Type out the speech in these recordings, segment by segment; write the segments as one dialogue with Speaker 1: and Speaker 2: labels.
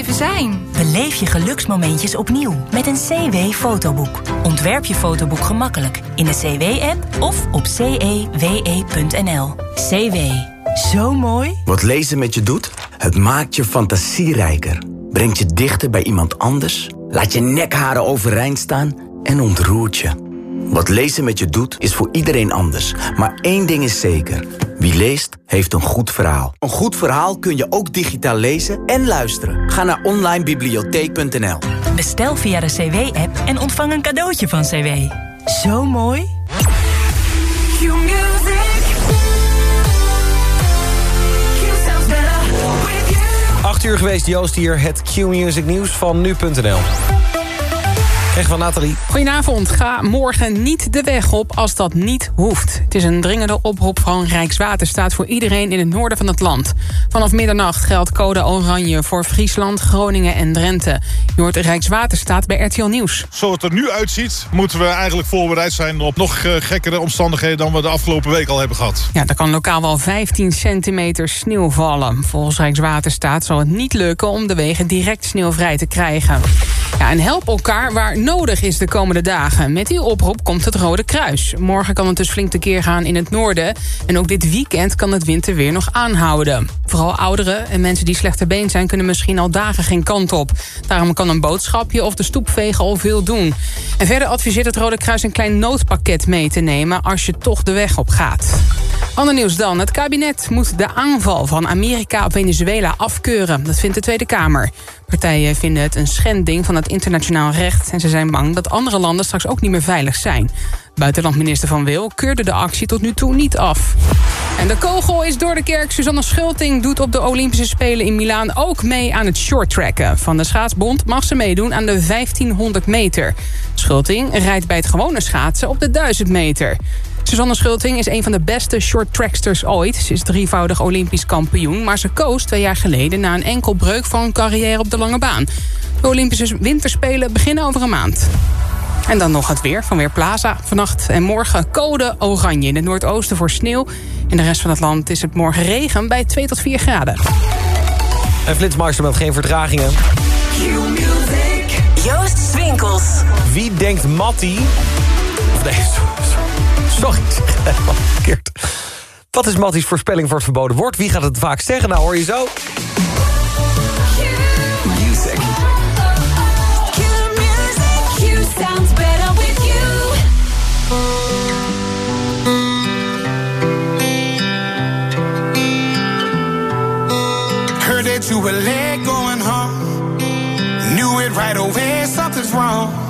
Speaker 1: even zijn.
Speaker 2: Beleef je geluksmomentjes opnieuw met een CW-fotoboek. Ontwerp je fotoboek gemakkelijk in de CW-app of op cewe.nl. CW. Zo mooi.
Speaker 3: Wat lezen met je doet? Het maakt je fantasierijker. Brengt je dichter bij iemand anders. Laat je nekharen overeind staan en ontroert je. Wat lezen met je doet, is voor iedereen anders. Maar één ding is zeker. Wie leest, heeft een goed verhaal. Een goed verhaal kun je ook digitaal lezen en luisteren. Ga naar onlinebibliotheek.nl
Speaker 2: Bestel via de CW-app en ontvang een cadeautje van CW. Zo mooi.
Speaker 4: Acht uur geweest, Joost hier, het Q-Music nieuws van nu.nl. Krijg van Nathalie.
Speaker 5: Goedenavond. Ga morgen niet de weg op als dat niet hoeft. Het is een dringende oproep van Rijkswaterstaat voor iedereen in het noorden van het land. Vanaf middernacht geldt code oranje voor Friesland, Groningen en Drenthe. Je hoort Rijkswaterstaat bij RTL Nieuws.
Speaker 6: Zoals het er nu uitziet, moeten we eigenlijk voorbereid zijn op nog eh, gekkere omstandigheden dan we de afgelopen week al hebben gehad.
Speaker 5: Ja, er kan lokaal wel 15 centimeter sneeuw vallen. Volgens Rijkswaterstaat zal het niet lukken om de wegen direct sneeuwvrij te krijgen. En help elkaar waar nodig is de komende dagen. Met die oproep komt het Rode Kruis. Morgen kan het dus flink tekeer gaan in het noorden. En ook dit weekend kan het winterweer nog aanhouden. Vooral ouderen en mensen die slechter been zijn... kunnen misschien al dagen geen kant op. Daarom kan een boodschapje of de stoepvegen al veel doen. En verder adviseert het Rode Kruis een klein noodpakket mee te nemen... als je toch de weg op gaat. Ander nieuws dan. Het kabinet moet de aanval van Amerika op Venezuela afkeuren. Dat vindt de Tweede Kamer. Partijen vinden het een schending van het internationaal recht... en ze zijn bang dat andere landen straks ook niet meer veilig zijn. Buitenlandminister Van Wil keurde de actie tot nu toe niet af. En de kogel is door de kerk. Susanne Schulting doet op de Olympische Spelen in Milaan ook mee aan het shorttracken. Van de schaatsbond mag ze meedoen aan de 1500 meter. Schulting rijdt bij het gewone schaatsen op de 1000 meter. Susanne Schulting is een van de beste shorttracksters ooit. Ze is drievoudig Olympisch kampioen, maar ze koos twee jaar geleden... na een enkel breuk van een carrière op de lange baan. De Olympische Winterspelen beginnen over een maand. En dan nog het weer van Weerplaza. Vannacht en morgen code oranje. In het noordoosten voor sneeuw. In de rest van het land is het morgen regen bij 2 tot 4 graden.
Speaker 4: En Flitsmeister met geen vertragingen.
Speaker 2: Joost Swinkels.
Speaker 4: Wie denkt Matti... Of nee, sorry, zeg helemaal verkeerd. Wat is Matties voorspelling voor het verboden woord? Wie gaat het vaak zeggen? Nou, hoor je zo.
Speaker 7: Heard that you were late going home. Knew it right away, something's wrong.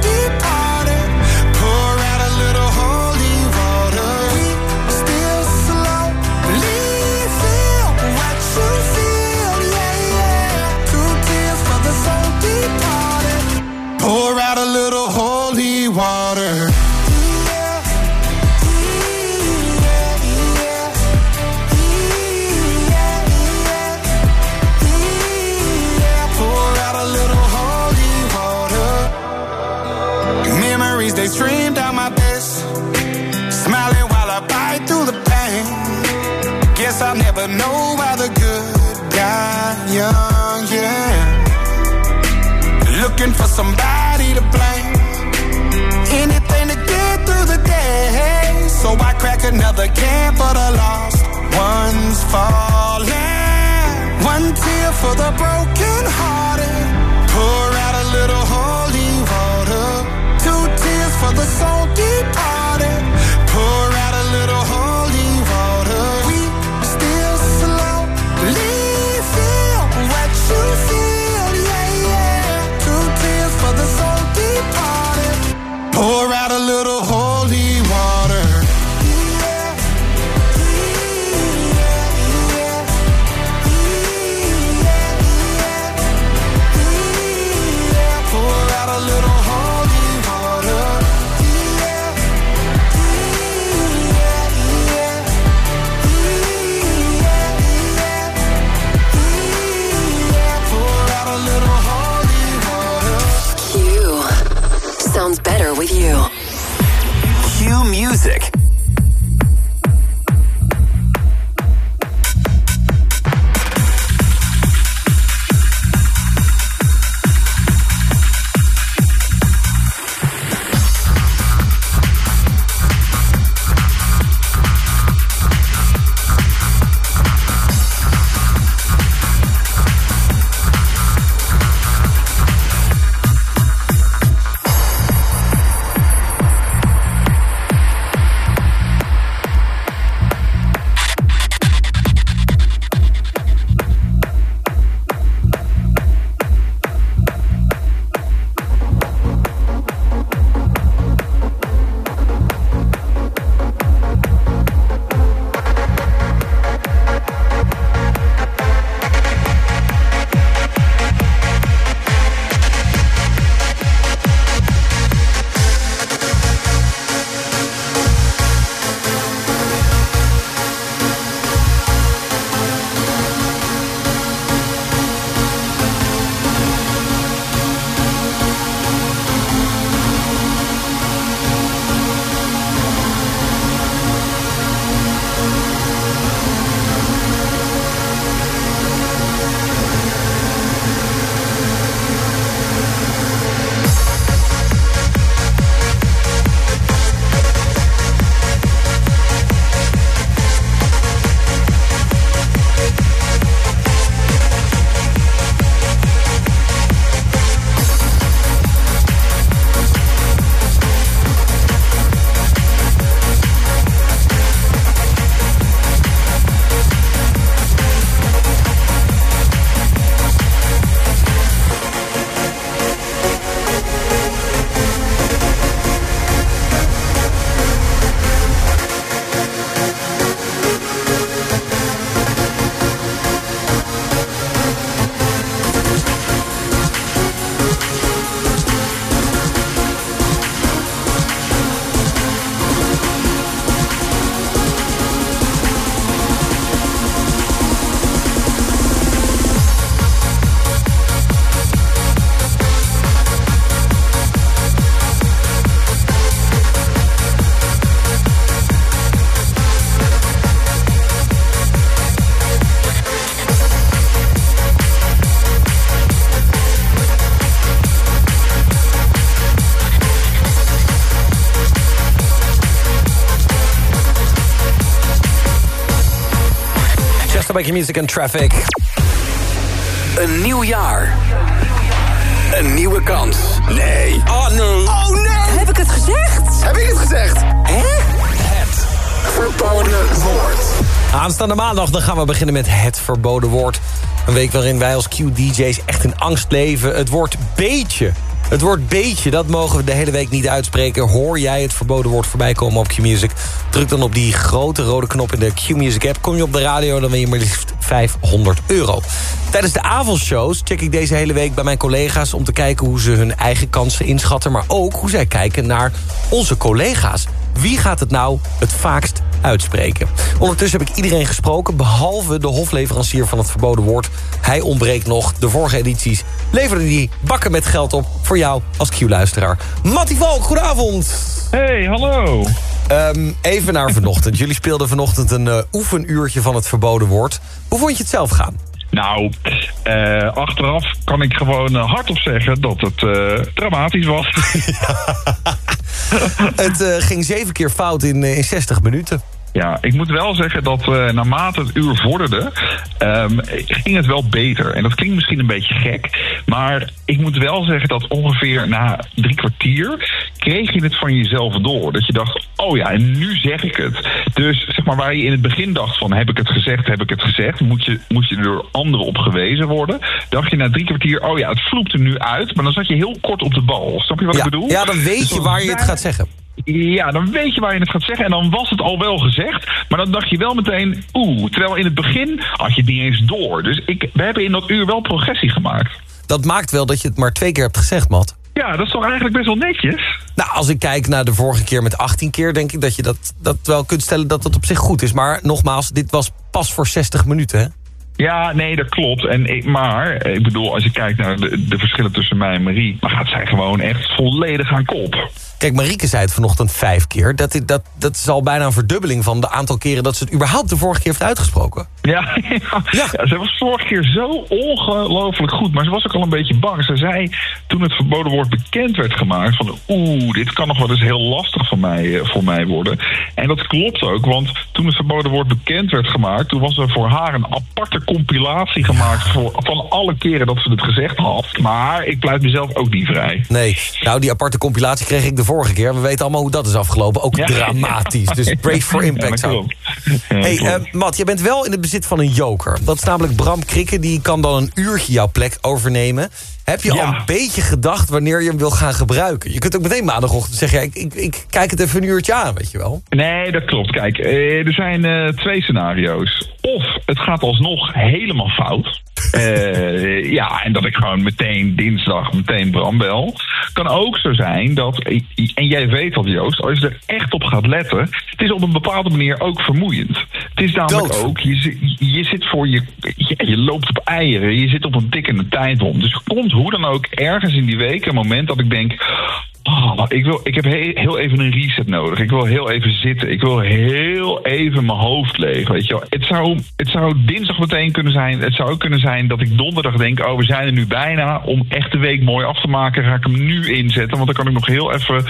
Speaker 7: Pour out a little holy water. Another can for the lost ones falling. One tear for the broken hearted.
Speaker 8: With you.
Speaker 3: Q Music.
Speaker 4: Make Music and Traffic.
Speaker 3: Een nieuw jaar. Een nieuwe kans. Nee.
Speaker 4: Oh, nee.
Speaker 3: Oh nee!
Speaker 8: Heb ik het gezegd?
Speaker 3: Heb ik het gezegd? Hè? Het verboden woord.
Speaker 4: Aanstaande maandag dan gaan we beginnen met het verboden woord. Een week waarin wij als Q-DJ's echt in angst leven. Het woord beetje. Het woord beetje, dat mogen we de hele week niet uitspreken. Hoor jij het verboden woord voorbij komen op Q-Music? Druk dan op die grote rode knop in de Q-Music app. Kom je op de radio, dan win je maar liefst 500 euro. Tijdens de avondshows check ik deze hele week bij mijn collega's... om te kijken hoe ze hun eigen kansen inschatten... maar ook hoe zij kijken naar onze collega's. Wie gaat het nou het vaakst uitspreken? Ondertussen heb ik iedereen gesproken... behalve de hofleverancier van het verboden woord. Hij ontbreekt nog. De vorige edities leverde die bakken met geld op... voor jou als Q-luisteraar. Mattie Valk, goedenavond.
Speaker 9: Hey, hallo.
Speaker 4: Um, even naar vanochtend. Jullie speelden vanochtend een uh, oefenuurtje van het verboden woord. Hoe vond je het zelf gaan?
Speaker 9: Nou, uh, achteraf kan ik gewoon uh, hardop zeggen dat het uh, dramatisch was.
Speaker 4: het ging zeven keer fout in, in 60 minuten.
Speaker 9: Ja, ik moet wel zeggen dat uh, naarmate het uur vorderde, um, ging het wel beter. En dat klinkt misschien een beetje gek, maar ik moet wel zeggen dat ongeveer na drie kwartier kreeg je het van jezelf door. Dat je dacht, oh ja, en nu zeg ik het. Dus zeg maar waar je in het begin dacht van, heb ik het gezegd, heb ik het gezegd, moet je, moet je er door anderen op gewezen worden. Dacht je na drie kwartier, oh ja, het vloept er nu uit, maar dan zat je heel kort op de bal. Snap je wat
Speaker 4: ja,
Speaker 9: ik bedoel?
Speaker 4: Ja, dan weet dus je waar je het gaat zeggen.
Speaker 9: Ja, dan weet je waar je het gaat zeggen. En dan was het al wel gezegd. Maar dan dacht je wel meteen, oeh. Terwijl in het begin had je het niet eens door. Dus ik, we hebben in dat uur wel progressie gemaakt.
Speaker 4: Dat maakt wel dat je het maar twee keer hebt gezegd, Matt.
Speaker 9: Ja, dat is toch eigenlijk best wel netjes?
Speaker 4: Nou, als ik kijk naar de vorige keer met 18 keer... denk ik dat je dat, dat wel kunt stellen dat het op zich goed is. Maar nogmaals, dit was pas voor 60 minuten, hè?
Speaker 9: Ja, nee, dat klopt. En ik, maar, ik bedoel, als je kijkt naar de, de verschillen tussen mij en Marie... dan gaat zij gewoon echt volledig aan kop.
Speaker 4: Kijk, Marieke zei het vanochtend vijf keer. Dat, is- dat, dat is al bijna een verdubbeling van de aantal keren... dat ze het überhaupt de vorige keer heeft uitgesproken.
Speaker 9: Ja, ja. ja, ze was vorige keer zo ongelooflijk goed. Maar ze was ook al een beetje bang. Ze zei toen het verboden woord bekend werd gemaakt... van oeh, dit kan nog wel eens heel lastig voor mij, eh, voor mij worden. En dat klopt ook, want toen het verboden woord bekend werd gemaakt... toen was er voor haar een aparte compilatie gemaakt... Voor, van alle keren dat ze het gezegd had. Maar ik pleit mezelf ook niet vrij.
Speaker 4: Nee, nou die aparte compilatie kreeg ik de vorige keer. We weten allemaal hoe dat is afgelopen. Ook
Speaker 9: Ja.
Speaker 4: dramatisch. Dus brace for impact.
Speaker 9: Ja,
Speaker 4: Hey, eh, Matt, je bent wel in het bezit van een joker. Dat is namelijk Bram Krikke. Die kan dan een uurtje jouw plek overnemen. Heb je
Speaker 9: Ja.
Speaker 4: al een beetje gedacht wanneer je hem wil gaan gebruiken? Je kunt ook meteen maandagochtend zeggen... Ja, ik, ik, ik kijk het even een uurtje aan, weet je wel.
Speaker 9: Nee, dat klopt. Kijk, eh, er zijn eh, twee scenario's. Of het gaat alsnog helemaal fout. Eh, ja, en dat ik gewoon meteen dinsdag meteen Bram bel. Kan ook zo zijn dat, en jij weet dat Joost, als je er echt op gaat letten, het is op een bepaalde manier ook vermoeiend. Het is namelijk
Speaker 4: Dood.
Speaker 9: ook, je, zit- je zit voor je, je, je loopt op eieren, je zit op een tikkende tijdbom. Dus er komt hoe dan ook ergens in die week een moment dat ik denk, Oh, ik, wil, ik heb he- heel even een reset nodig. Ik wil heel even zitten. Ik wil heel even mijn hoofd leeg. Weet je wel. Het, zou, het zou dinsdag meteen kunnen zijn. Het zou ook kunnen zijn dat ik donderdag denk... oh, we zijn er nu bijna. Om echt de week mooi af te maken... ga ik hem nu inzetten. Want dan kan ik nog heel even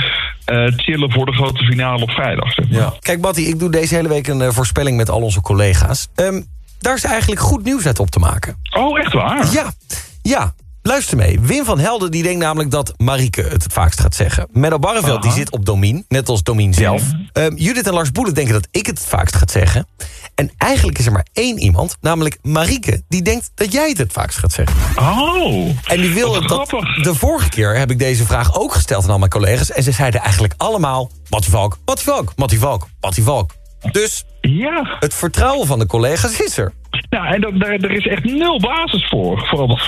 Speaker 9: eh, chillen... voor de grote finale op vrijdag. Zeg maar.
Speaker 4: Kijk, Mattie, ik doe deze hele week een eh, voorspelling met al onze collega's. Ehm, daar is eigenlijk goed nieuws uit op te maken.
Speaker 9: Oh, echt waar?
Speaker 4: Ja, ja. Luister mee. Wim van Helden die denkt namelijk dat Marieke het het vaakst gaat zeggen. Menno Barreveld die zit op Domien, net als Domien zelf. Ehm, Judith en Lars Boelen denken dat ik het het vaakst gaat zeggen. En eigenlijk is er maar één iemand, namelijk Marieke... die denkt dat jij het het vaakst gaat zeggen.
Speaker 9: Oh,
Speaker 4: En die wil dat... De vorige keer heb ik deze vraag ook gesteld aan al mijn collega's... en ze zeiden eigenlijk allemaal... Mattie Valk, Mattie Valk, Mattie Valk, Mattie Valk. Dus
Speaker 9: Ja.
Speaker 4: het vertrouwen van de collega's is er.
Speaker 9: Nou, en dat, daar, er is echt nul basis voor. Vooral dat,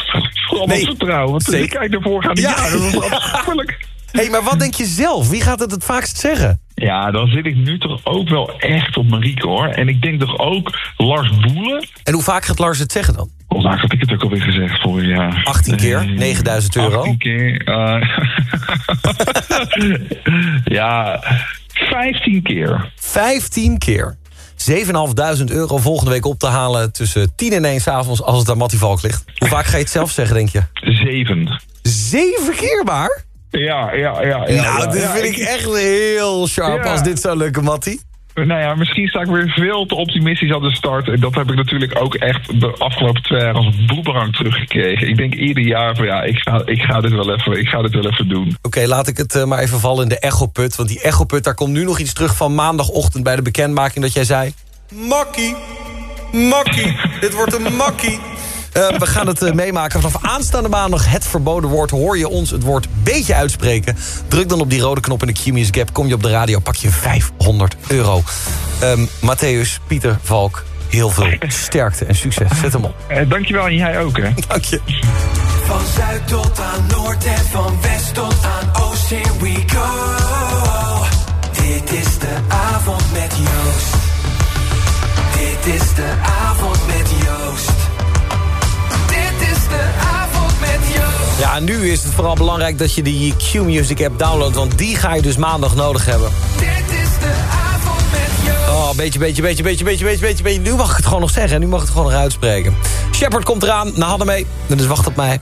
Speaker 9: vooral dat
Speaker 4: Nee,
Speaker 9: vertrouwen. Want
Speaker 4: zeker.
Speaker 9: ik kijk de voorgaande
Speaker 4: Ja.
Speaker 9: jaren. Dat was afschuwelijk.
Speaker 4: Hé, hey, maar wat denk je zelf? Wie gaat het het vaakst zeggen?
Speaker 9: Ja, dan zit ik nu toch ook wel echt op Marieke hoor. En ik denk toch ook Lars Boelen.
Speaker 4: En hoe vaak gaat Lars het zeggen dan?
Speaker 9: Hoe vaak had ik het ook alweer gezegd vorig jaar?
Speaker 4: 18 keer,
Speaker 9: Eh,
Speaker 4: 9000 euro.
Speaker 9: 18 keer. eh, ja, 15 keer.
Speaker 4: 15 keer. 7.500 euro volgende week op te halen tussen 10 en 1 s'avonds als het aan Mattie Valk ligt. Hoe vaak ga je het zelf zeggen, denk je?
Speaker 9: Zeven.
Speaker 4: Zeven keer maar?
Speaker 9: Ja, ja, ja. ja
Speaker 4: nou,
Speaker 9: ja,
Speaker 4: dit
Speaker 9: ja,
Speaker 4: vind ik echt heel sharp als dit zou lukken, Mattie.
Speaker 9: Nou ja, misschien sta ik weer veel te optimistisch aan de start. En dat heb ik natuurlijk ook echt de afgelopen twee jaar als een boemerang teruggekregen. Ik denk ieder jaar van ja, ik ga, ik ga, dit, wel even, ik ga dit wel even doen.
Speaker 4: Oké, laat ik het eh, maar even vallen in de echoput. Want die echoput, daar komt nu nog iets terug van maandagochtend... bij de bekendmaking dat jij zei... Makkie, makkie, dit wordt een makkie. Eh, we gaan het eh, meemaken vanaf aanstaande maandag. Het verboden woord. Hoor je ons het woord beetje uitspreken? Druk dan op die rode knop in de Q-Music app. Kom je op de radio, pak je 500 euro. Ehm Matthäus, Pieter, Valk, heel veel sterkte en succes. Zet hem op.
Speaker 9: Eh, dankjewel en jij ook hè.
Speaker 4: Dank je.
Speaker 10: Van zuid tot aan noord en van west tot aan oost, here we go. Dit is de avond met Joost. Dit is de avond met Joost.
Speaker 4: Ja, nu is het vooral belangrijk dat je die Q-Music app downloadt... want die ga je dus maandag nodig hebben.
Speaker 10: Dit is de avond met.
Speaker 4: Oh, beetje, beetje, beetje, beetje, beetje, beetje, beetje, beetje. Nu mag ik het gewoon nog zeggen. Nu mag ik het gewoon nog uitspreken. Shepard komt eraan, naar hadden mee. Dus wacht op mij.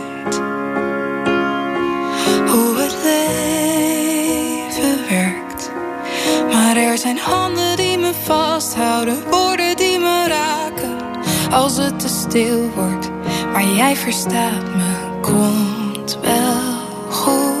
Speaker 11: Maar er zijn handen die me vasthouden, woorden die me raken. Als het te stil wordt, maar jij verstaat me, komt wel goed.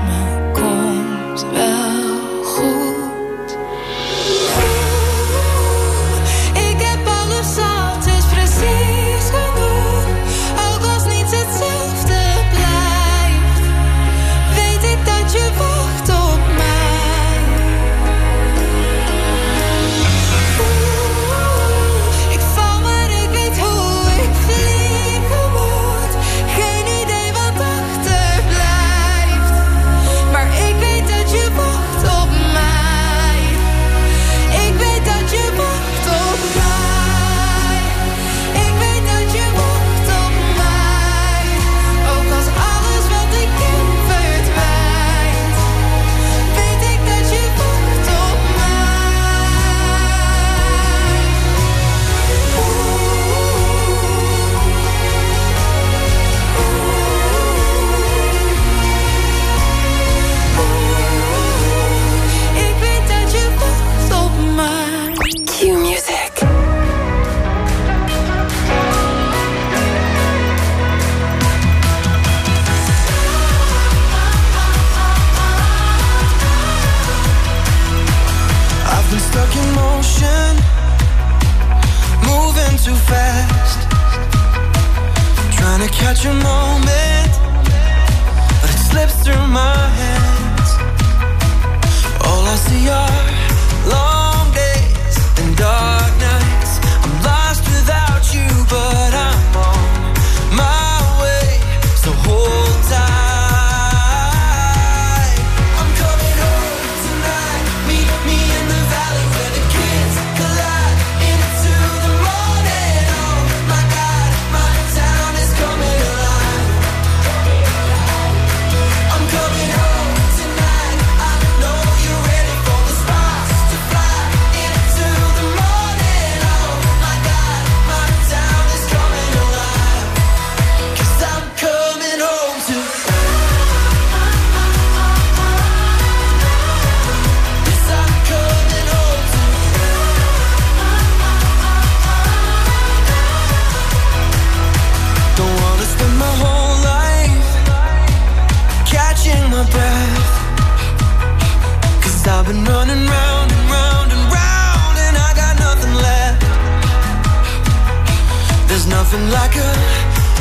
Speaker 10: rising like a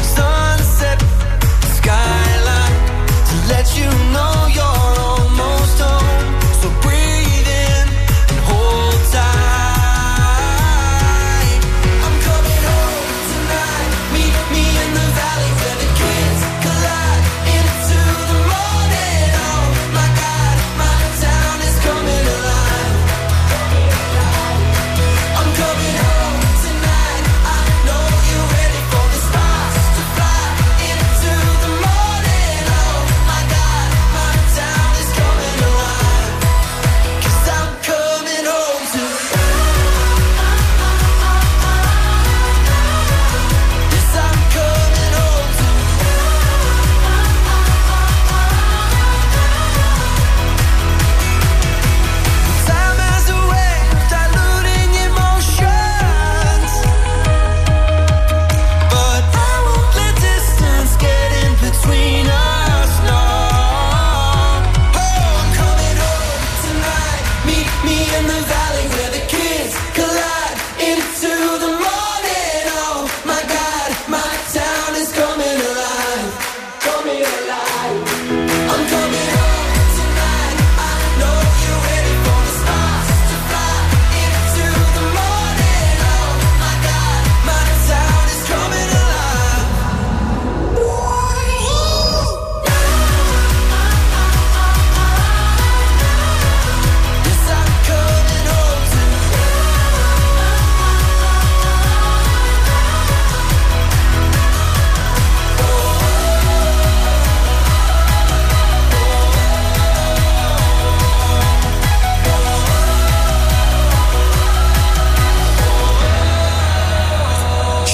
Speaker 10: sunset skyline to let you know you're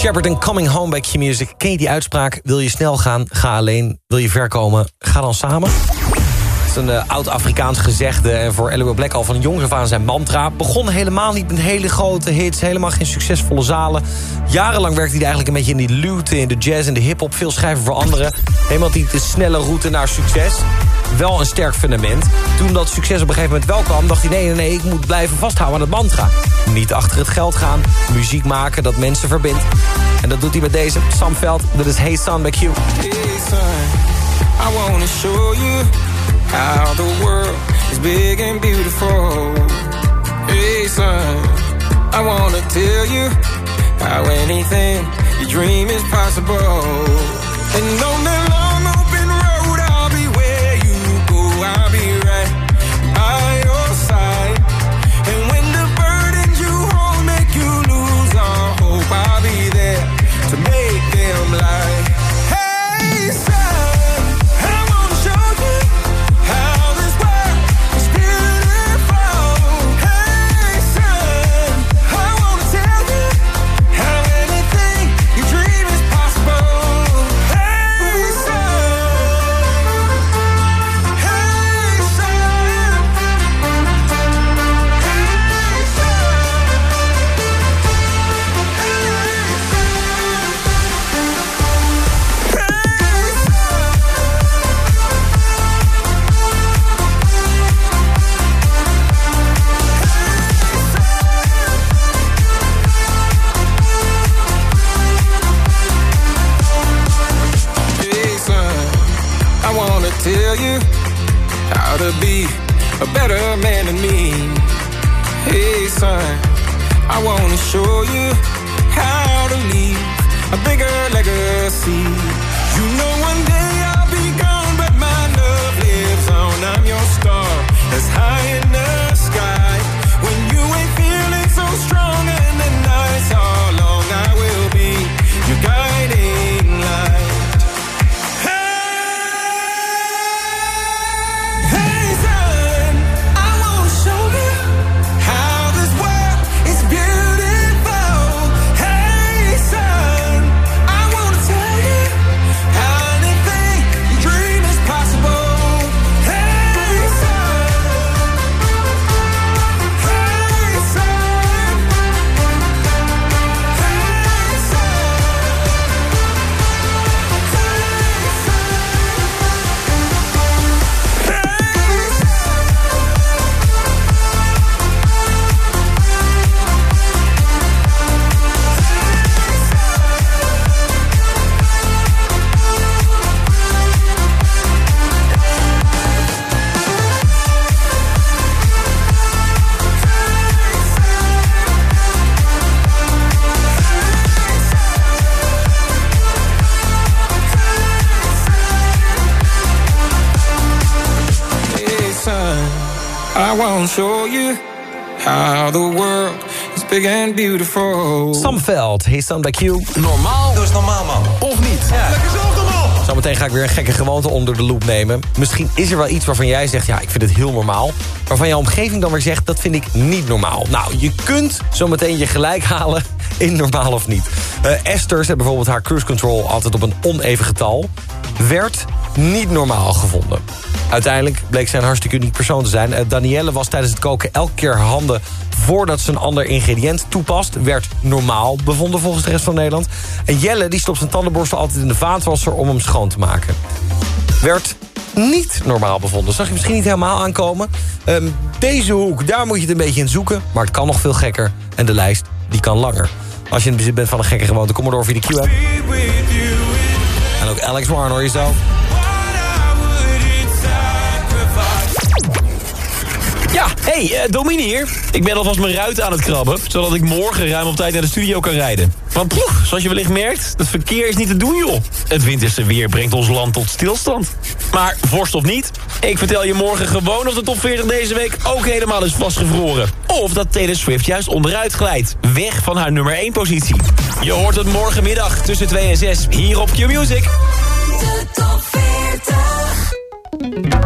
Speaker 4: Shepard en Coming Home bij Q-Music. Ken je die uitspraak? Wil je snel gaan, ga alleen. Wil je ver komen, ga dan samen. Een uh, oud-Afrikaans gezegde en voor Elio Black al van jongs af aan zijn mantra. Begon helemaal niet met hele grote hits, helemaal geen succesvolle zalen. Jarenlang werkte hij eigenlijk een beetje in die lute, in de jazz en de hip-hop. Veel schrijven voor anderen. Helemaal niet de snelle route naar succes wel een sterk fundament. Toen dat succes op een gegeven moment wel kwam... dacht hij, nee, nee, nee, ik moet blijven vasthouden aan het mantra. Niet achter het geld gaan, muziek maken dat mensen verbindt. En dat doet hij met deze, Sam Veld. Dat is Hey Son bij Q.
Speaker 12: Hey son, I wanna show you how the world is big and beautiful. Hey son, I wanna tell you how anything you dream is possible. And no matter tell you how to be a better man than me. Hey, son, I wanna show you how to leave a bigger legacy. You know, one day how the world is big and beautiful.
Speaker 4: Sam Veld, Hey Son bij Q.
Speaker 13: Normaal? Dat is normaal, man.
Speaker 4: Of niet?
Speaker 13: Lekker zelf normaal.
Speaker 4: Zometeen ga ik weer een gekke gewoonte onder de loep nemen. Misschien is er wel iets waarvan jij zegt, ja, ik vind het heel normaal. Waarvan jouw omgeving dan weer zegt, dat vind ik niet normaal. Nou, je kunt zometeen je gelijk halen in normaal of niet. Eh, Esther zet bijvoorbeeld haar cruise control altijd op een oneven getal. Werd niet normaal gevonden. Uiteindelijk bleek zij een hartstikke uniek persoon te zijn. Eh, Danielle was tijdens het koken elke keer haar handen voordat ze een ander ingrediënt toepast. Werd normaal bevonden volgens de rest van Nederland. En Jelle die stopt zijn tandenborstel altijd in de vaatwasser om hem schoon te maken. Werd niet normaal bevonden. Zag je misschien niet helemaal aankomen. Ehm, deze hoek, daar moet je het een beetje in zoeken. Maar het kan nog veel gekker. En de lijst, die kan langer. Als je in het bezit bent van een gekke gewoonte, kom maar door via de Q-app. En ook Alex hoor je zo.
Speaker 14: Hey, eh, Domine hier. Ik ben alvast mijn ruit aan het krabben... zodat ik morgen ruim op tijd naar de studio kan rijden. Want ploeg, zoals je wellicht merkt, het verkeer is niet te doen, joh. Het winterse weer brengt ons land tot stilstand. Maar vorst of niet, ik vertel je morgen gewoon of de top 40 deze week ook helemaal is vastgevroren. Of dat Taylor Swift juist onderuit glijdt. Weg van haar nummer 1 positie. Je hoort het morgenmiddag tussen 2 en 6 hier op Q-Music.
Speaker 8: De top 40.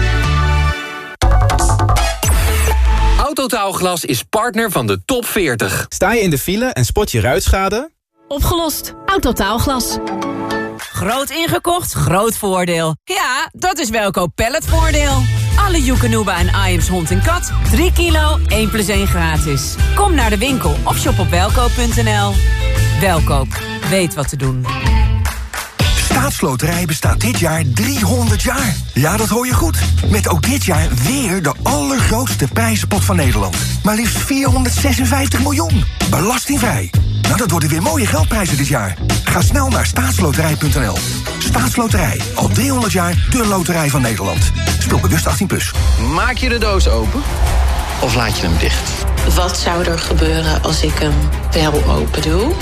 Speaker 15: Autotaalglas is partner van de top 40.
Speaker 16: Sta je in de file en spot je ruitschade?
Speaker 17: Opgelost. Autotaalglas.
Speaker 1: Groot ingekocht, groot voordeel. Ja, dat is Welkoop Palletvoordeel. Alle Joekanuba en Iams hond en kat. 3 kilo, 1 plus 1 gratis. Kom naar de winkel of shop op welkoop.nl. Welkoop, weet wat te doen.
Speaker 18: Staatsloterij bestaat dit jaar 300 jaar. Ja, dat hoor je goed. Met ook dit jaar weer de allergrootste prijzenpot van Nederland. Maar liefst 456 miljoen. Belastingvrij. Nou, dat worden weer mooie geldprijzen dit jaar. Ga snel naar staatsloterij.nl. Staatsloterij. Al 300 jaar de loterij van Nederland. Speel bewust 18+. Plus.
Speaker 3: Maak je de doos open of laat je hem dicht?
Speaker 19: Wat zou er gebeuren als ik hem wel open doe?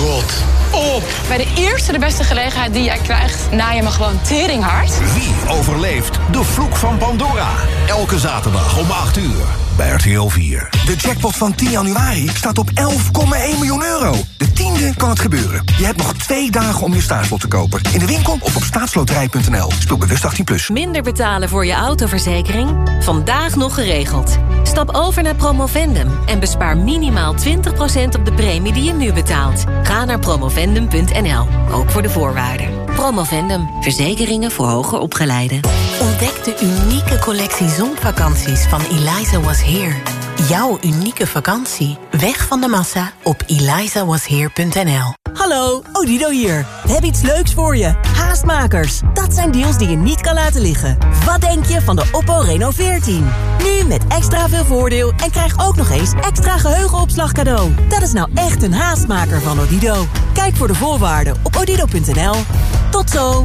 Speaker 3: Rot op!
Speaker 20: Bij de eerste de beste gelegenheid die jij krijgt, na je me gewoon teringhard.
Speaker 21: Wie overleeft de vloek van Pandora? Elke zaterdag om 8 uur bij RTL 4.
Speaker 18: De jackpot van 10 januari staat op 11,1 miljoen euro. De tiende kan het gebeuren. Je hebt nog twee dagen om je staatslot te kopen. In de winkel of op staatsloterij.nl. Speel bewust 18+. Plus.
Speaker 22: Minder betalen voor je autoverzekering? Vandaag nog geregeld. Stap over naar Promovendum en bespaar minimaal 20% op de premie die je nu betaalt. Ga naar promovendum.nl, ook voor de voorwaarden. Promovendum, verzekeringen voor hoger opgeleiden.
Speaker 23: Ontdek de unieke collectie zonvakanties van Eliza Was Here. Jouw unieke vakantie. Weg van de massa op elizawasheer.nl
Speaker 24: Hallo, Odido hier. We hebben iets leuks voor je. Haastmakers. Dat zijn deals die je niet kan laten liggen. Wat denk je van de Oppo Reno 14? Nu met extra veel voordeel en krijg ook nog eens extra geheugenopslag cadeau. Dat is nou echt een haastmaker van Odido. Kijk voor de voorwaarden op odido.nl. Tot zo.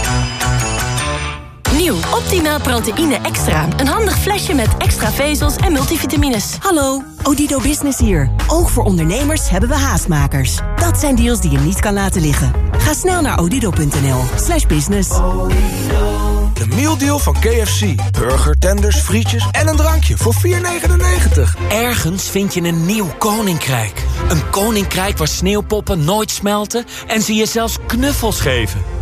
Speaker 22: Nieuw Optimaal Proteïne Extra. Een handig flesje met extra vezels en multivitamines.
Speaker 24: Hallo, Odido Business hier. Ook voor ondernemers hebben we haastmakers. Dat zijn deals die je niet kan laten liggen. Ga snel naar odido.nl slash business.
Speaker 12: De mealdeal van KFC. Burger, tenders, frietjes en een drankje voor 4,99.
Speaker 14: Ergens vind je een nieuw koninkrijk. Een koninkrijk waar sneeuwpoppen nooit smelten... en ze je zelfs knuffels geven.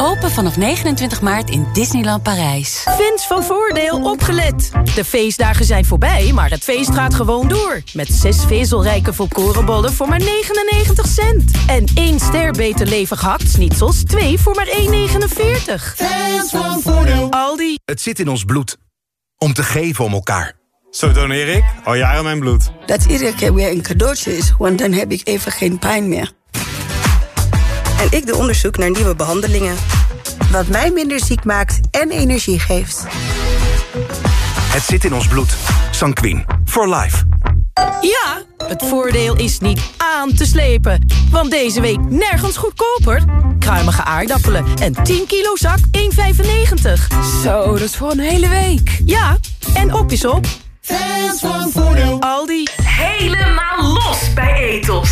Speaker 22: Open vanaf 29 maart in Disneyland Parijs.
Speaker 24: Fans van Voordeel opgelet. De feestdagen zijn voorbij, maar het feest gaat gewoon door. Met zes vezelrijke volkorenbollen voor maar 99 cent. En één ster beter levig hakt-snitsels, twee voor maar 1,49.
Speaker 25: Fans van Voordeel.
Speaker 24: Aldi.
Speaker 26: Het zit in ons bloed. Om te geven om elkaar.
Speaker 6: Zo doneer ik al jaren mijn bloed.
Speaker 27: Dat iedere keer weer een cadeautje is, want dan heb ik even geen pijn meer.
Speaker 28: En ik doe onderzoek naar nieuwe behandelingen. Wat mij minder ziek maakt en energie geeft.
Speaker 26: Het zit in ons bloed. Sanquin. For life.
Speaker 24: Ja, het voordeel is niet aan te slepen. Want deze week nergens goedkoper. Kruimige aardappelen en 10 kilo zak 1,95. Zo, dat is voor een hele week. Ja, en op is op.
Speaker 25: Fans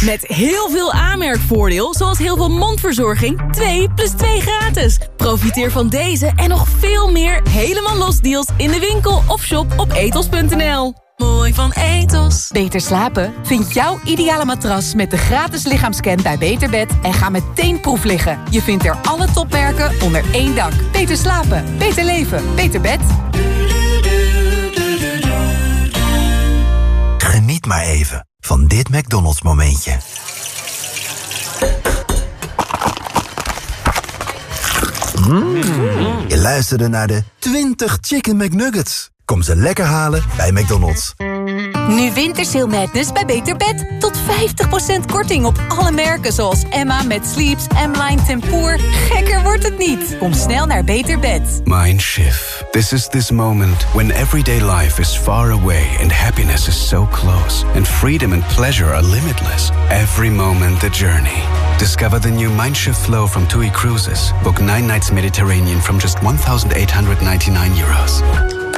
Speaker 24: Met heel veel aanmerkvoordeel, zoals heel veel mondverzorging. 2 plus 2 gratis. Profiteer van deze en nog veel meer helemaal los deals in de winkel of shop op etos.nl.
Speaker 17: Mooi van Etos.
Speaker 24: Beter slapen? Vind jouw ideale matras met de gratis lichaamscan bij Beterbed en ga meteen proef liggen. Je vindt er alle topmerken onder één dak. Beter slapen, beter leven, beter bed.
Speaker 26: Geniet maar even van dit McDonald's momentje.
Speaker 29: Je luisterde naar de 20 Chicken McNuggets. Kom ze lekker halen bij McDonald's.
Speaker 30: Nu Wintersail Madness bij Beter Bed. Tot 50% korting op alle merken zoals Emma met Sleeps, M-Line Tempoor. Gekker wordt het niet. Kom snel naar Beter Bed.
Speaker 26: Mindshift. This is this moment when everyday life is far away and happiness is so close. And freedom and pleasure are limitless. Every moment the journey. Discover the new Mindshift flow from TUI Cruises. Book nine nights Mediterranean from just 1,899 euros.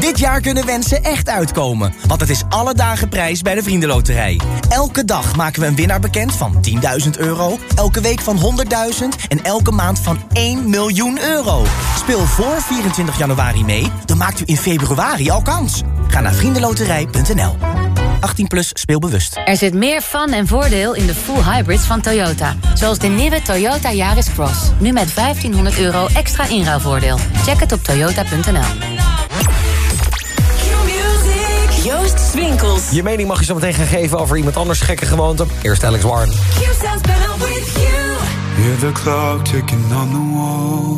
Speaker 31: Dit jaar kunnen wensen echt uitkomen, want het is alle dagen prijs bij de Vriendenloterij. Elke dag maken we een winnaar bekend van 10.000 euro, elke week van 100.000 en elke maand van 1 miljoen euro. Speel voor 24 januari mee, dan maakt u in februari al kans. Ga naar vriendenloterij.nl. 18 plus speelbewust.
Speaker 30: Er zit meer fun en voordeel in de full hybrids van Toyota. Zoals de nieuwe Toyota Yaris Cross. Nu met 1500 euro extra inruilvoordeel. Check het op toyota.nl.
Speaker 32: Joost Swinkels.
Speaker 33: Je mening mag je zo meteen gaan geven over iemand anders gekke gewoonte. Eerst Alex Warren.
Speaker 34: Hear the clock ticking on the wall.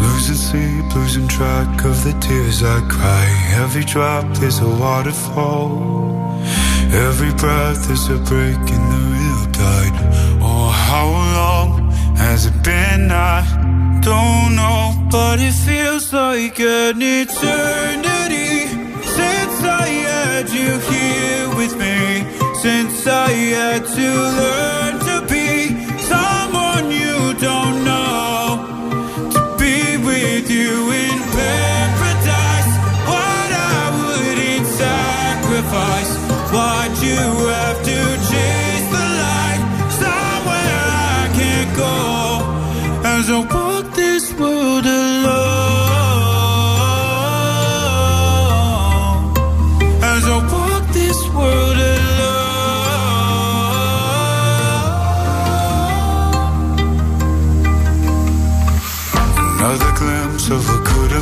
Speaker 34: Losing sleep, losing track of the tears I cry. Every drop is a waterfall. Every breath is a break in the real tide. Oh, how long has it been? I don't know, but it feels like an eternity had you here with me. Since I had to learn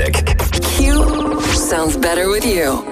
Speaker 35: Music.
Speaker 30: Q
Speaker 19: sounds better with you.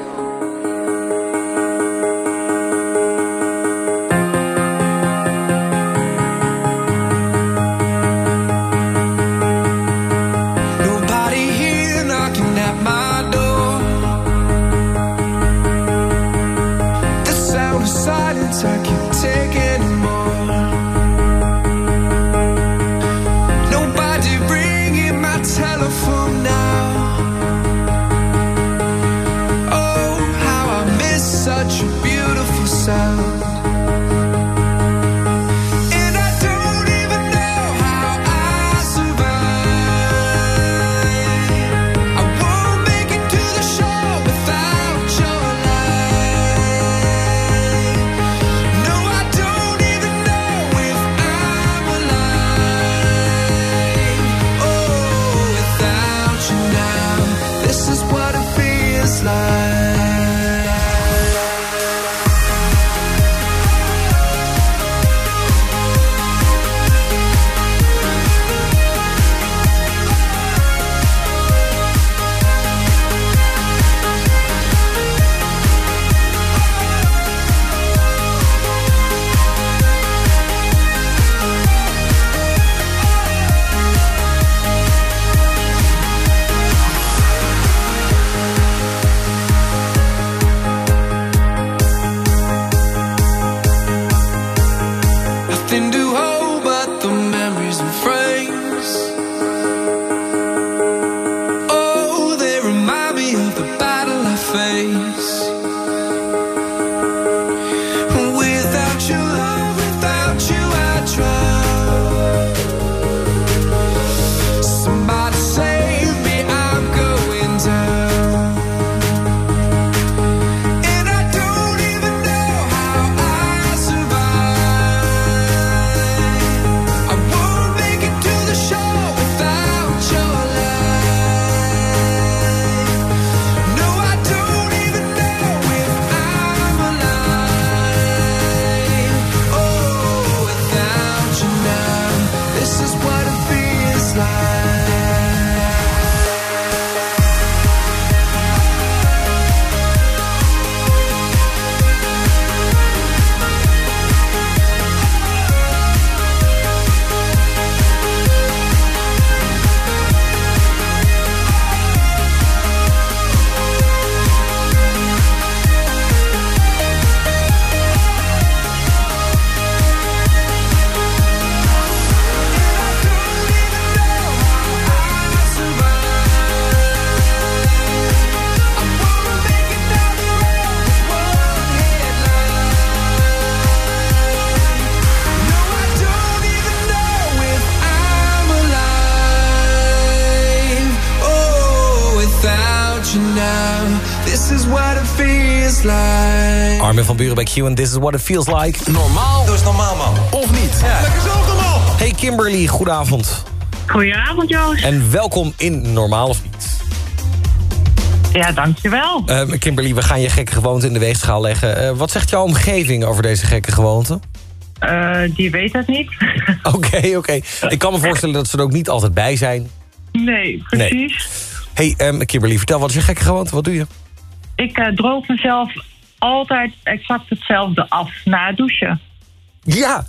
Speaker 4: Q en This is what it feels like. Normaal?
Speaker 6: Doe eens normaal, man.
Speaker 4: Of niet?
Speaker 6: Lekker zo normaal.
Speaker 4: Hey Kimberly, goedenavond.
Speaker 36: Goedenavond, Joost.
Speaker 4: En welkom in Normaal of niet?
Speaker 36: Ja, dankjewel.
Speaker 4: Uh, Kimberly, we gaan je gekke gewoonte in de weegschaal leggen. Uh, wat zegt jouw omgeving over deze gekke gewoonte?
Speaker 36: Uh, die weet het niet.
Speaker 4: Oké, oké. Okay, okay. Ik kan me voorstellen dat ze er ook niet altijd bij zijn.
Speaker 36: Nee, precies.
Speaker 4: Nee. Hey, um, Kimberly, vertel, wat is je gekke gewoonte? Wat doe je?
Speaker 36: Ik uh, droog mezelf altijd exact hetzelfde af na het douchen.
Speaker 4: Ja,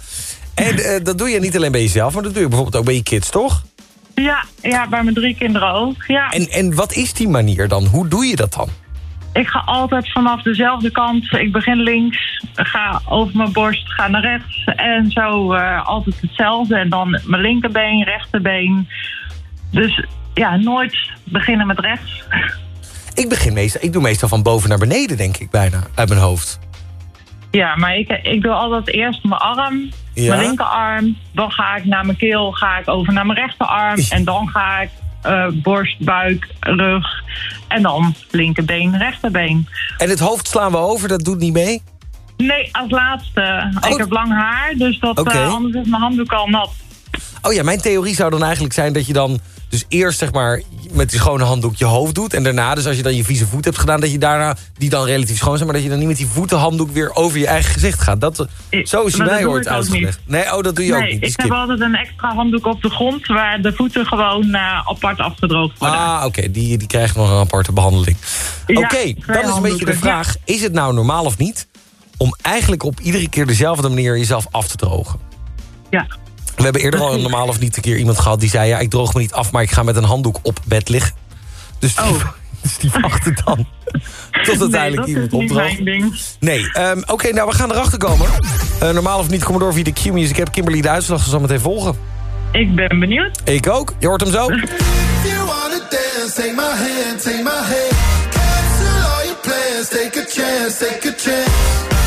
Speaker 4: en uh, dat doe je niet alleen bij jezelf, maar dat doe je bijvoorbeeld ook bij je kids, toch?
Speaker 36: Ja, ja bij mijn drie kinderen ook, ja.
Speaker 4: En, en wat is die manier dan? Hoe doe je dat dan?
Speaker 36: Ik ga altijd vanaf dezelfde kant. Ik begin links, ga over mijn borst, ga naar rechts. En zo uh, altijd hetzelfde. En dan mijn linkerbeen, rechterbeen. Dus ja, nooit beginnen met rechts.
Speaker 4: Ik begin meestal, ik doe meestal van boven naar beneden, denk ik bijna, uit mijn hoofd.
Speaker 36: Ja, maar ik, ik doe altijd eerst mijn arm, ja? mijn linkerarm. Dan ga ik naar mijn keel, ga ik over naar mijn rechterarm. En dan ga ik uh, borst, buik, rug. En dan linkerbeen, rechterbeen.
Speaker 4: En het hoofd slaan we over, dat doet niet mee?
Speaker 36: Nee, als laatste. Oh. Ik heb lang haar, dus dat, okay. uh, anders is mijn handdoek al nat.
Speaker 4: Oh ja, mijn theorie zou dan eigenlijk zijn dat je dan dus eerst zeg maar met die schone handdoek je hoofd doet. En daarna, dus als je dan je vieze voet hebt gedaan... dat je daarna, die dan relatief schoon zijn... maar dat je dan niet met die voetenhanddoek weer over je eigen gezicht gaat. Dat, zo is mij ooit uitgelegd. Nee, oh, dat doe je ook niet.
Speaker 36: ik dus
Speaker 4: heb
Speaker 36: altijd een extra handdoek op de grond... waar de voeten gewoon eh, apart afgedroogd worden.
Speaker 4: Ah, oké. Die, die krijgen nog een aparte behandeling. Oké, dan is een beetje de vraag. Is het nou normaal of niet... om eigenlijk op iedere keer dezelfde manier jezelf af te drogen?
Speaker 36: Ja.
Speaker 4: We hebben eerder al een normaal of niet een keer iemand gehad die zei... ja, ik droog me niet af, maar ik ga met een handdoek op bed liggen. Dus die, oh. dus die wachten dan tot uiteindelijk iemand
Speaker 36: opdroogt.
Speaker 4: Nee, ehm, oké, nou, we gaan erachter komen. Eh, normaal of niet, kom maar door via de Q-music. Ik heb Kimberly de uitslag zo meteen volgen.
Speaker 36: Ik ben benieuwd.
Speaker 4: Ik ook. Je hoort hem zo.
Speaker 7: Take a chance, take a chance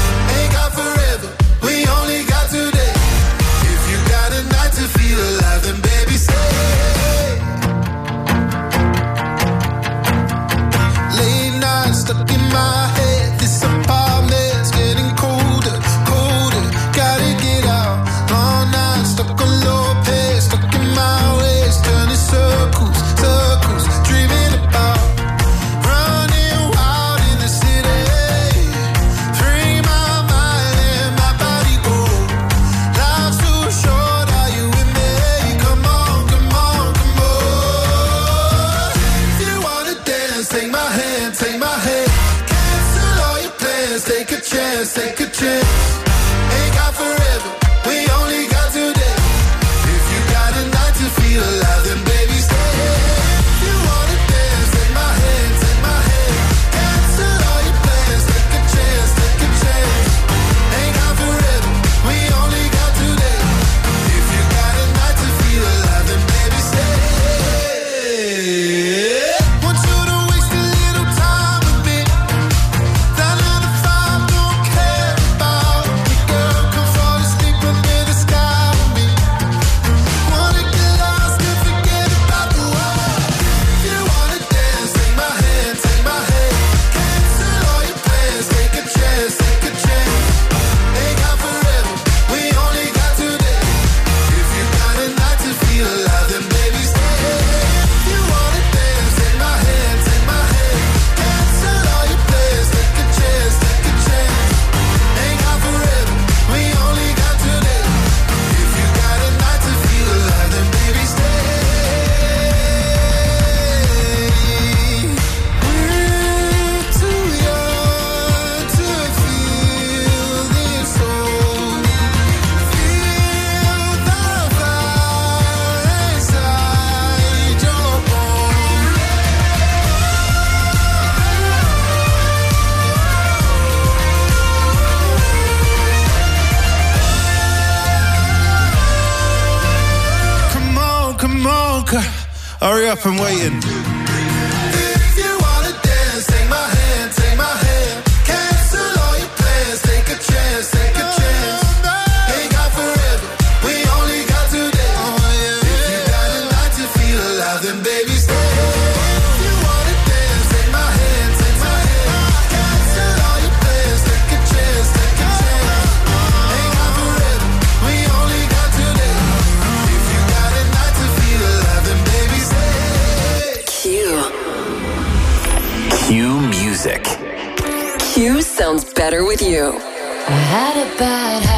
Speaker 7: up and waiting. you.
Speaker 37: I had a bad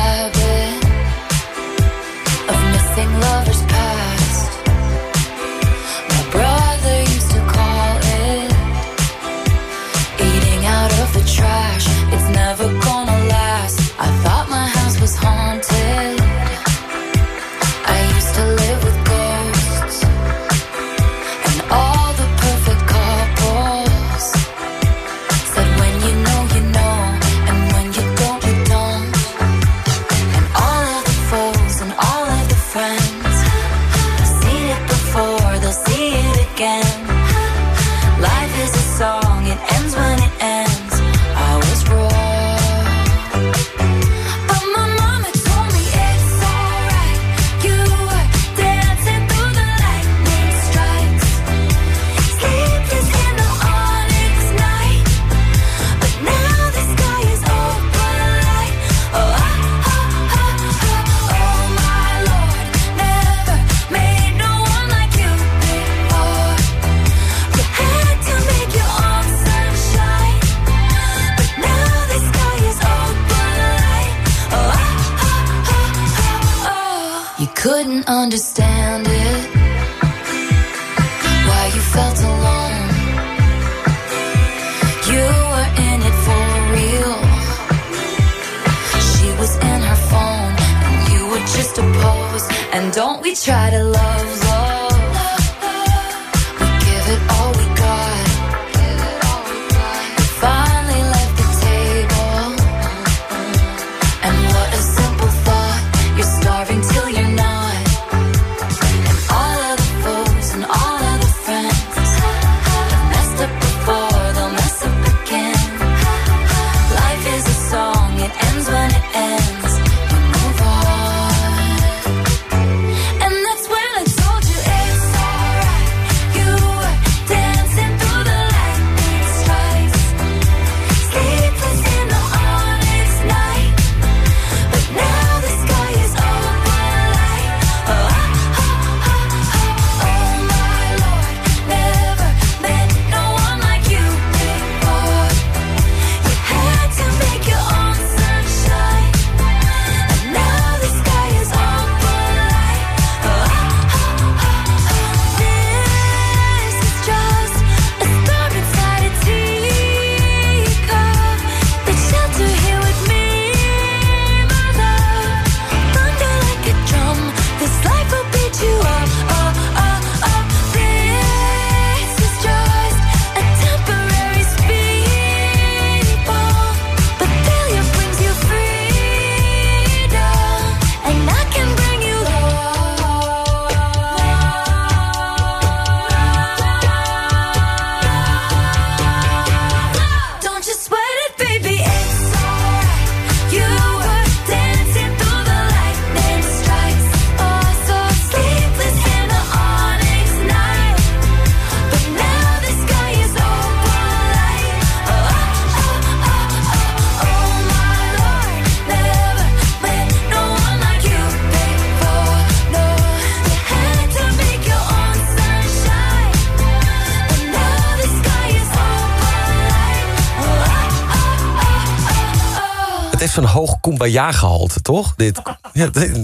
Speaker 4: hoog kumbaya gehalte, toch? Dit. Ja, dit-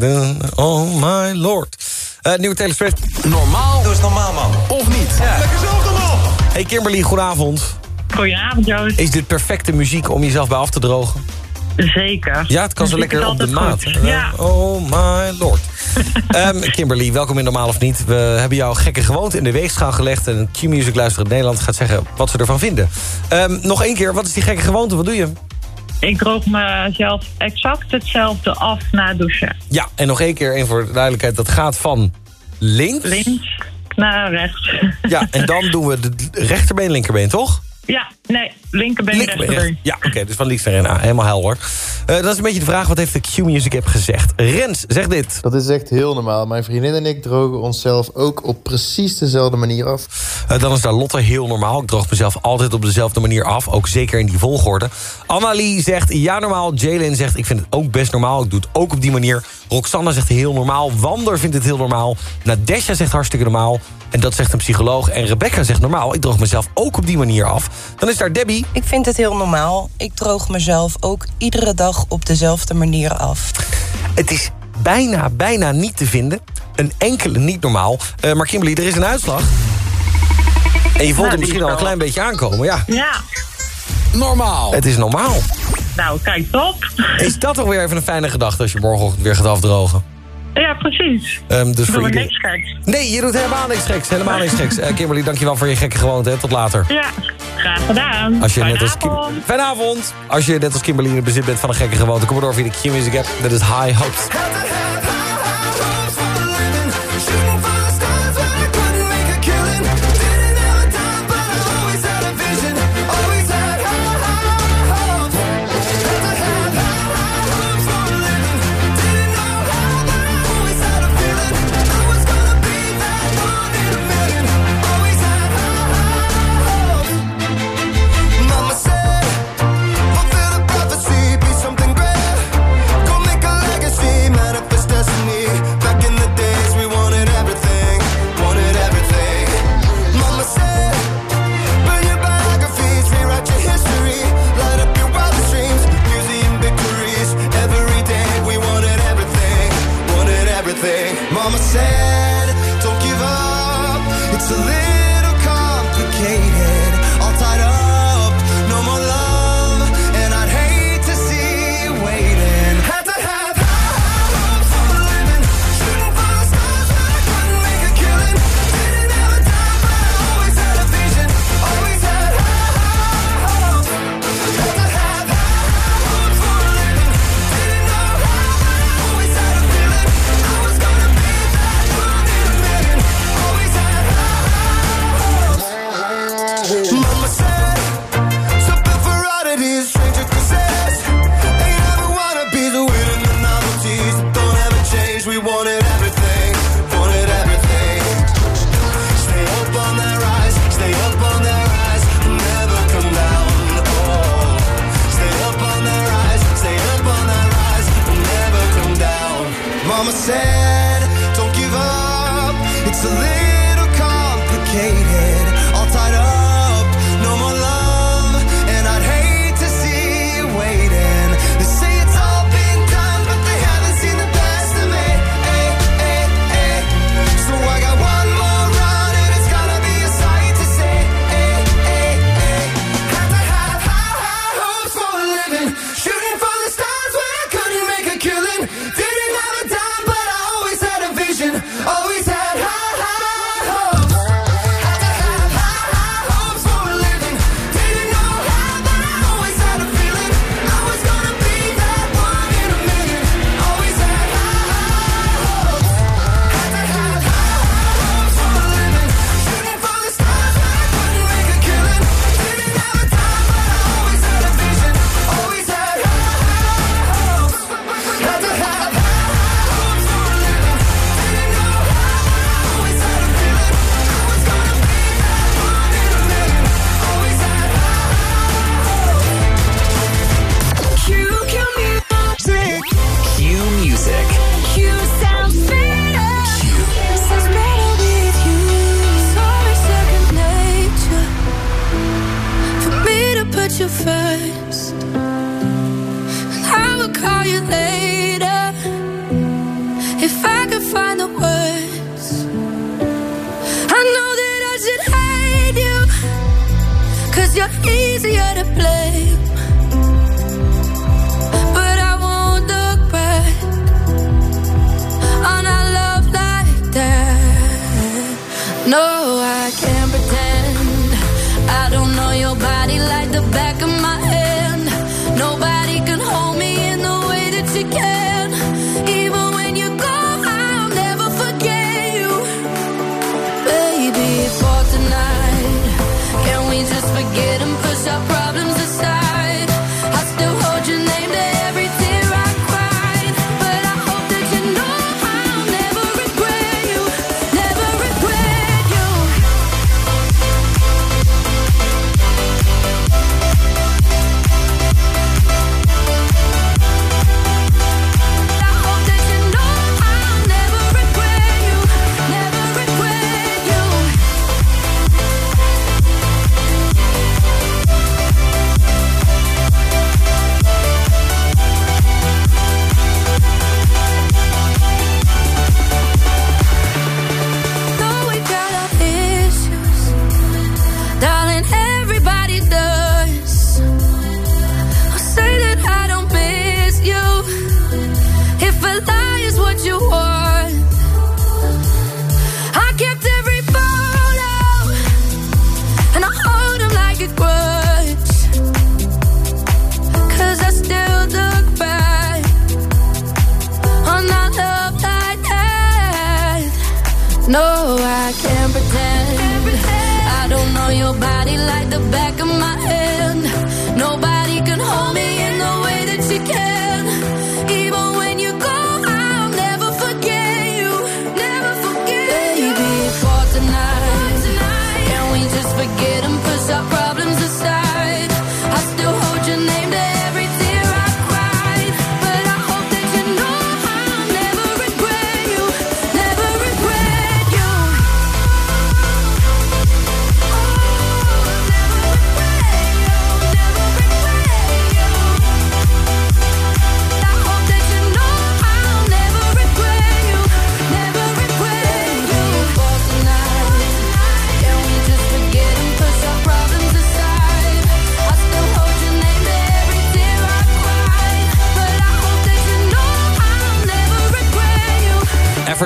Speaker 4: oh my lord. Eh, nieuwe Taylor Swift. Normaal. Doe eens normaal, man. Of niet? Lekker zelf normaal. Hey Kimberly, goedenavond.
Speaker 36: Goedenavond, Joost.
Speaker 4: Is dit perfecte muziek om jezelf bij af te drogen?
Speaker 36: Zeker.
Speaker 4: Ja, het kan zo
Speaker 36: is
Speaker 4: lekker op de maat.
Speaker 36: Ja.
Speaker 4: Eh, Oh my lord. Ehm, Kimberly, welkom in Normaal of Niet. We hebben jouw gekke gewoonte in de weegschaal gelegd... en Q-Music luisteren in Nederland gaat zeggen wat ze ervan vinden. Ehm, nog één keer, wat is die gekke gewoonte? Wat doe je?
Speaker 36: Ik droog mezelf exact hetzelfde af na douchen.
Speaker 4: Ja, en nog één keer, één voor de duidelijkheid. Dat gaat van links...
Speaker 36: Links naar rechts.
Speaker 4: Ja, en dan doen we de rechterbeen, linkerbeen, toch?
Speaker 36: Ja, nee, linkerbeen,
Speaker 4: Linkerbeen,
Speaker 36: rechterbeen.
Speaker 4: Ja, oké, dus van links naar rechts. Helemaal helder. Eh, dat is een beetje de vraag, wat heeft de Q-Music app gezegd? Rens, zeg dit.
Speaker 38: Dat is echt heel normaal. Mijn vriendin en ik drogen onszelf ook op precies dezelfde manier af.
Speaker 4: Eh, dan is daar Lotte heel normaal. Ik droog mezelf altijd op dezelfde manier af. Ook zeker in die volgorde. Annalie zegt ja normaal. Jalen zegt ik vind het ook best normaal. Ik doe het ook op die manier. Roxanne zegt heel normaal. Wander vindt het heel normaal. Nadesha zegt hartstikke normaal. En dat zegt een psycholoog. En Rebecca zegt normaal. Ik droog mezelf ook op die manier af. Dan is daar Debbie.
Speaker 10: Ik vind het heel normaal. Ik droog mezelf ook iedere dag op dezelfde manier af.
Speaker 4: Het is bijna, bijna niet te vinden. Een enkele niet normaal. Eh, maar Kimberly, er is een uitslag. En je voelt
Speaker 36: Nou,
Speaker 4: hem misschien
Speaker 36: is
Speaker 4: al een klein beetje aankomen. Ja,
Speaker 36: Ja.
Speaker 4: normaal. Het is normaal.
Speaker 36: Nou, kijk, top.
Speaker 4: Is dat toch weer even een fijne gedachte als je morgenochtend weer gaat afdrogen?
Speaker 36: Ja, precies.
Speaker 4: Ehm, dus voor iedereen-
Speaker 36: niks geks.
Speaker 4: Nee, je doet helemaal niks geks. Helemaal niks geks. Eh, Kimberly, dankjewel voor je gekke gewoonte. Hè. Tot later.
Speaker 36: Ja, graag gedaan.
Speaker 4: Als je
Speaker 36: Fijne
Speaker 4: net als
Speaker 36: avond.
Speaker 4: Als je net als Kimberly in het bezit bent van een gekke gewoonte... kom maar door via de Q-Music app. Dat is High Hopes.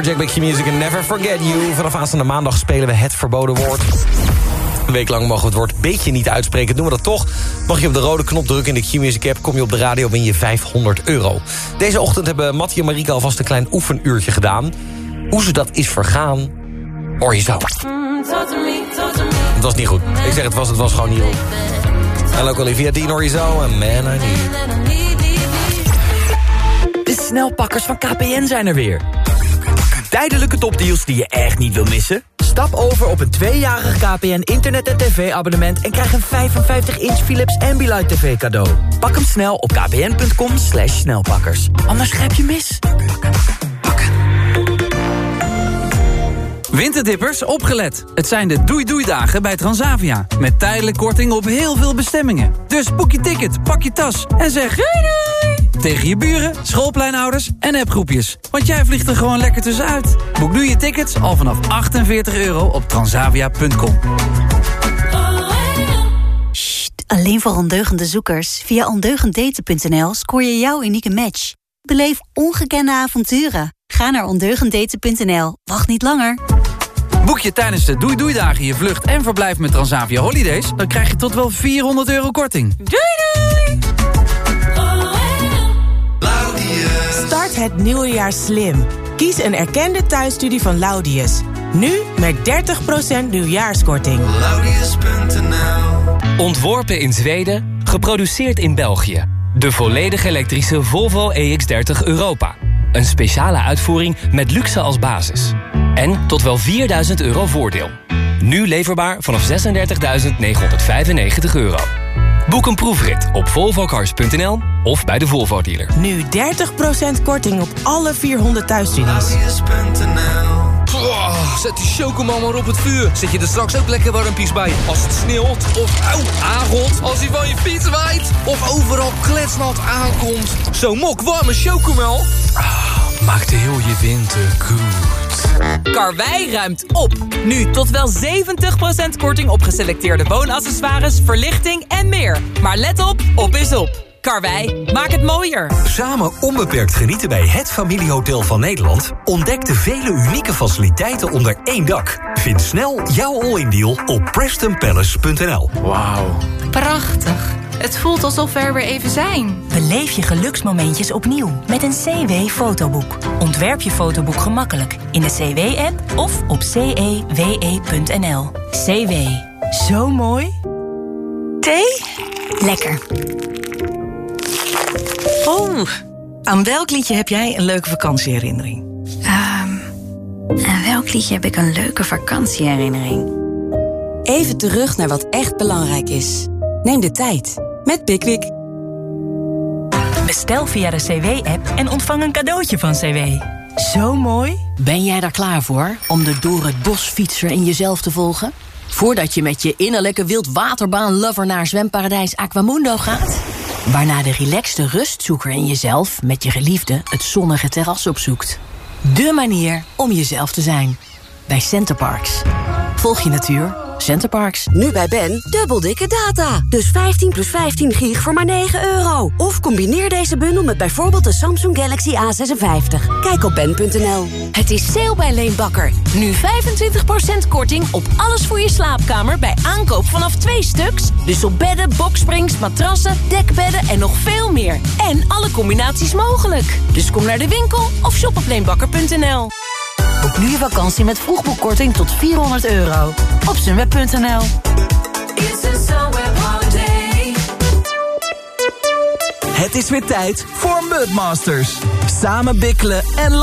Speaker 4: Afrojack bij Q-Music en Never Forget You. Vanaf aanstaande maandag spelen we het verboden woord. Een week lang mogen we het woord beetje niet uitspreken. Doen we dat toch? Mag je op de rode knop drukken in de Q-Music app... kom je op de radio, win je 500 euro. Deze ochtend hebben Mattie en Marika alvast een klein oefenuurtje gedaan. Hoe ze dat is vergaan, hoor je. Het was niet goed. Ik zeg het was, het was gewoon niet goed. En ook Olivia Dean hoor. En man, I need.
Speaker 39: De snelpakkers van KPN zijn er weer. Tijdelijke topdeals die je echt niet wil missen? Stap over op een tweejarig KPN internet- en tv-abonnement... en krijg een 55-inch Philips Ambilight TV cadeau. Pak hem snel op kpn.com slash snelpakkers. Anders grijp je mis.
Speaker 40: Winterdippers, opgelet. Het zijn de doei-doei-dagen bij Transavia. Met tijdelijk korting op heel veel bestemmingen. Dus boek je ticket, pak je tas en zeg doei doei! Tegen je buren, schoolpleinouders en appgroepjes. Want jij vliegt er gewoon lekker tussenuit. Boek nu je tickets al vanaf 48 euro op transavia.com.
Speaker 41: Alleen voor ondeugende zoekers. Via ondeugenddaten.nl scoor je jouw unieke match. Beleef ongekende avonturen. Ga naar ondeugenddaten.nl. Wacht niet langer.
Speaker 40: Boek je tijdens de Doei Doei Dagen je vlucht en verblijf met Transavia Holidays... dan krijg je tot wel 400 euro korting.
Speaker 41: Doei doei!
Speaker 42: Start het nieuwe jaar slim. Kies een erkende thuisstudie van Laudius. Nu met 30% nieuwjaarskorting.
Speaker 43: Ontworpen in Zweden, geproduceerd in België. De volledig elektrische Volvo EX30 Europa. Een speciale uitvoering met luxe als basis. En tot wel 4000 euro voordeel. Nu leverbaar vanaf 36.995 euro. Boek een proefrit op volvocars.nl of bij de Volvo dealer.
Speaker 42: Nu 30% korting op alle 400 thuisstudies.
Speaker 15: Oh, zet die chocomel maar op het vuur. Zet je er straks ook lekker warmpies bij. Als het sneeuwt of auw, aangot. Als hij van je fiets waait. Of overal kletsnat aankomt. Zo'n mok warme chocomel. Ah, maakt heel je winter goed.
Speaker 1: Karwei ruimt op. Nu tot wel 70% korting op geselecteerde woonaccessoires, verlichting en meer. Maar let op, op is op. Karwei, maak het mooier.
Speaker 44: Samen onbeperkt genieten bij het familiehotel van Nederland. Ontdek de vele unieke faciliteiten onder één dak. Vind snel jouw all-in deal op prestonpalace.nl. Wauw.
Speaker 45: Prachtig. Het voelt alsof we er weer even zijn.
Speaker 2: Beleef je geluksmomentjes opnieuw met een CW-fotoboek. Ontwerp je fotoboek gemakkelijk in de CW-app of op cewe.nl. CW. Zo mooi. Thee? Lekker.
Speaker 46: Oh, aan welk liedje heb jij een leuke vakantieherinnering?
Speaker 47: Ehm, aan welk liedje heb ik een leuke vakantieherinnering?
Speaker 2: Even terug naar wat echt belangrijk is. Neem de tijd met Pickwick. Bestel via de CW-app en ontvang een cadeautje van CW. Zo mooi.
Speaker 24: Ben jij daar klaar voor om de door het bos fietser in jezelf te volgen? Voordat je met je innerlijke wildwaterbaan-lover naar zwemparadijs Aquamundo gaat? Waarna de relaxte rustzoeker in jezelf met je geliefde het zonnige terras opzoekt. De manier om jezelf te zijn. Bij Centerparks. Volg je natuur. Centerparks.
Speaker 48: Nu bij Ben, dubbel dikke data. Dus 15 plus 15 gig voor maar 9 euro. Of combineer deze bundel met bijvoorbeeld de Samsung Galaxy A56. Kijk op ben.nl.
Speaker 49: Het is sale bij Leenbakker. Nu 25% korting op alles voor je slaapkamer bij aankoop vanaf twee stuks. Dus op bedden, boksprings, matrassen, dekbedden en nog veel meer. En alle combinaties mogelijk. Dus kom naar de winkel of shop op leenbakker.nl.
Speaker 2: Boek nu je vakantie met vroegboekkorting tot 400 euro. Op sunweb.nl
Speaker 31: Het is weer tijd voor Mudmasters. Samen bikkelen en lachen.